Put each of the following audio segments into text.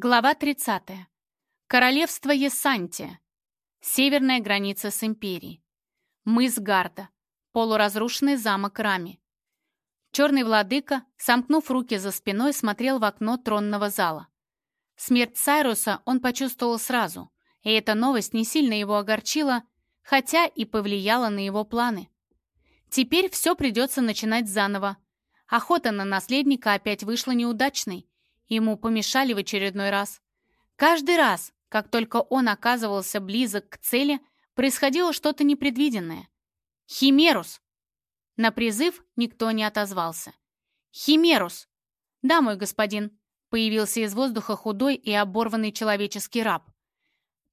Глава 30. Королевство Есантия. Северная граница с империей. Мыс Гарда. Полуразрушенный замок Рами. Черный владыка, сомкнув руки за спиной, смотрел в окно тронного зала. Смерть Сайруса он почувствовал сразу, и эта новость не сильно его огорчила, хотя и повлияла на его планы. Теперь все придется начинать заново. Охота на наследника опять вышла неудачной, Ему помешали в очередной раз. Каждый раз, как только он оказывался близок к цели, происходило что-то непредвиденное. «Химерус!» На призыв никто не отозвался. «Химерус!» «Да, мой господин», — появился из воздуха худой и оборванный человеческий раб.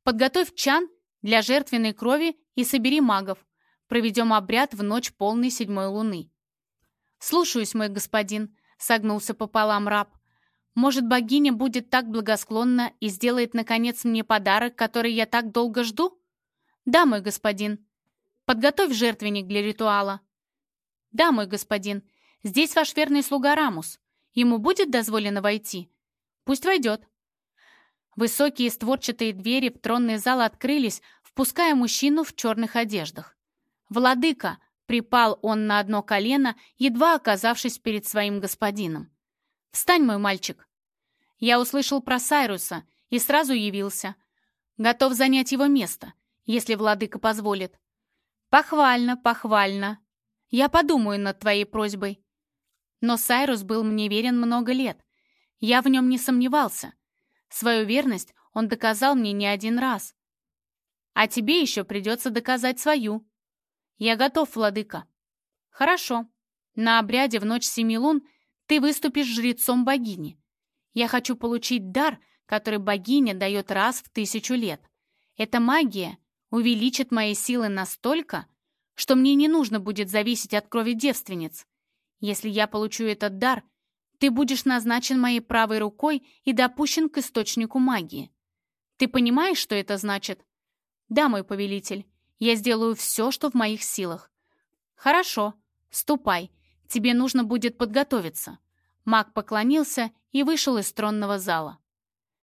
«Подготовь чан для жертвенной крови и собери магов. Проведем обряд в ночь полной седьмой луны». «Слушаюсь, мой господин», — согнулся пополам раб. Может, богиня будет так благосклонна и сделает, наконец, мне подарок, который я так долго жду? Да, мой господин. Подготовь жертвенник для ритуала. Да, мой господин. Здесь ваш верный слуга Рамус. Ему будет дозволено войти? Пусть войдет. Высокие створчатые двери в тронный зал открылись, впуская мужчину в черных одеждах. «Владыка!» — припал он на одно колено, едва оказавшись перед своим господином. «Встань, мой мальчик!» Я услышал про Сайруса и сразу явился. Готов занять его место, если владыка позволит. Похвально, похвально. Я подумаю над твоей просьбой. Но Сайрус был мне верен много лет. Я в нем не сомневался. Свою верность он доказал мне не один раз. А тебе еще придется доказать свою. Я готов, владыка. Хорошо. На обряде в ночь семи лун ты выступишь жрецом богини. Я хочу получить дар, который богиня дает раз в тысячу лет. Эта магия увеличит мои силы настолько, что мне не нужно будет зависеть от крови девственниц. Если я получу этот дар, ты будешь назначен моей правой рукой и допущен к источнику магии. Ты понимаешь, что это значит? Да, мой повелитель, я сделаю все, что в моих силах. Хорошо, ступай, тебе нужно будет подготовиться. Маг поклонился и вышел из тронного зала.